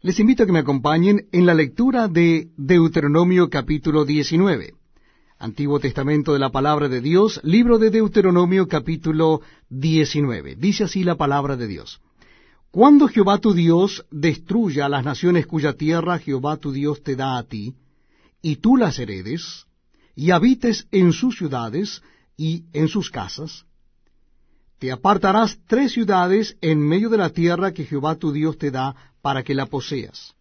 Les invito a que me acompañen en la lectura de Deuteronomio capítulo 19. Antiguo Testamento de la Palabra de Dios, libro de Deuteronomio capítulo 19. Dice así la Palabra de Dios. Cuando Jehová tu Dios destruya las naciones cuya tierra Jehová tu Dios te da a ti, y tú las heredes, y habites en sus ciudades y en sus casas, te apartarás tres ciudades en medio de la tierra que Jehová tu Dios te da para que la poseas.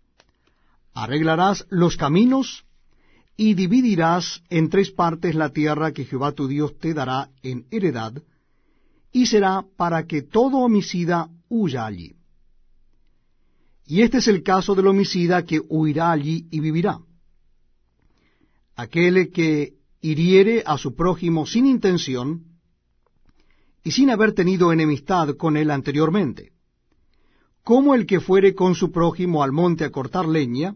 Arreglarás los caminos y dividirás en tres partes la tierra que Jehová tu Dios te dará en heredad, y será para que todo homicida huya allí. Y este es el caso del homicida que huirá allí y vivirá. Aquel que hiriere a su prójimo sin intención, y sin haber tenido enemistad con él anteriormente, como el que fuere con su prójimo al monte a cortar leña,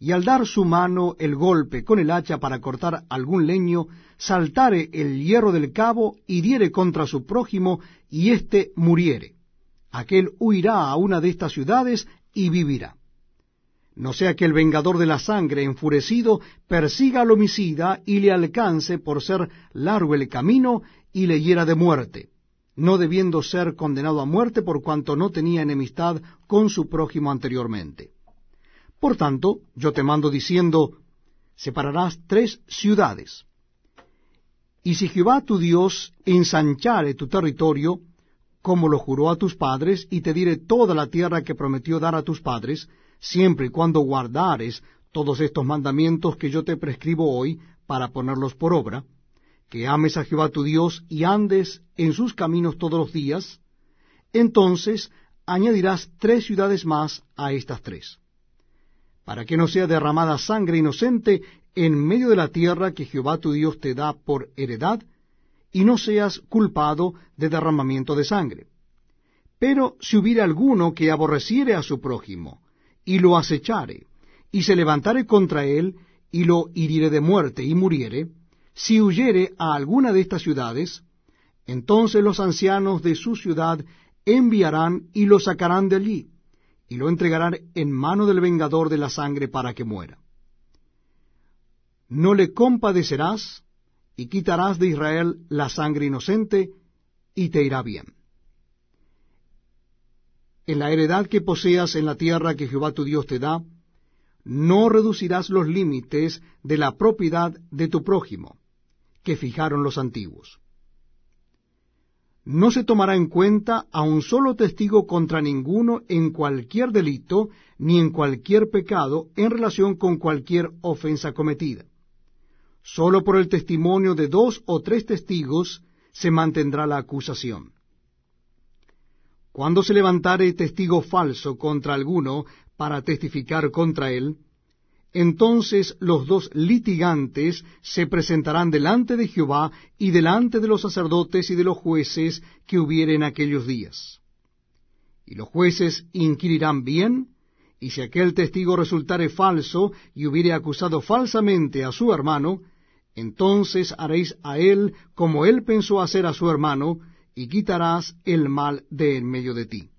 y al dar su mano el golpe con el hacha para cortar algún leño, saltare el hierro del cabo y diere contra su prójimo, y éste muriere. Aquel huirá a una de estas ciudades y vivirá. No sea que el vengador de la sangre, enfurecido, persiga al homicida y le alcance por ser largo el camino y le hiera de muerte no debiendo ser condenado a muerte por cuanto no tenía enemistad con su prójimo anteriormente. Por tanto, yo te mando diciendo, separarás tres ciudades. Y si Jehová tu Dios ensanchare tu territorio, como lo juró a tus padres, y te diere toda la tierra que prometió dar a tus padres, siempre y cuando guardares todos estos mandamientos que yo te prescribo hoy para ponerlos por obra, que ames a Jehová tu Dios y andes en sus caminos todos los días, entonces añadirás tres ciudades más a estas tres, para que no sea derramada sangre inocente en medio de la tierra que Jehová tu Dios te da por heredad, y no seas culpado de derramamiento de sangre. Pero si hubiere alguno que aborreciere a su prójimo, y lo acechare, y se levantare contra él, y lo hiriere de muerte, y muriere, si huyere a alguna de estas ciudades, entonces los ancianos de su ciudad enviarán y lo sacarán de allí, y lo entregarán en mano del vengador de la sangre para que muera. No le compadecerás, y quitarás de Israel la sangre inocente, y te irá bien. En la heredad que poseas en la tierra que Jehová tu Dios te da, no reducirás los límites de la propiedad de tu prójimo, que fijaron los antiguos. No se tomará en cuenta a un solo testigo contra ninguno en cualquier delito ni en cualquier pecado en relación con cualquier ofensa cometida. Solo por el testimonio de dos o tres testigos se mantendrá la acusación. Cuando se levantare testigo falso contra alguno para testificar contra él, entonces los dos litigantes se presentarán delante de Jehová y delante de los sacerdotes y de los jueces que hubiere en aquellos días. Y los jueces inquirirán bien, y si aquel testigo resultare falso y hubiere acusado falsamente a su hermano, entonces haréis a él como él pensó hacer a su hermano, y quitarás el mal de en medio de ti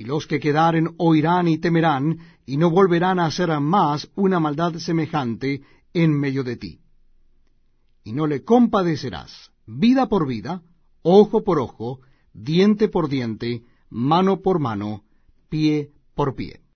y los que quedaren oirán y temerán, y no volverán a hacer más una maldad semejante en medio de ti. Y no le compadecerás, vida por vida, ojo por ojo, diente por diente, mano por mano, pie por pie.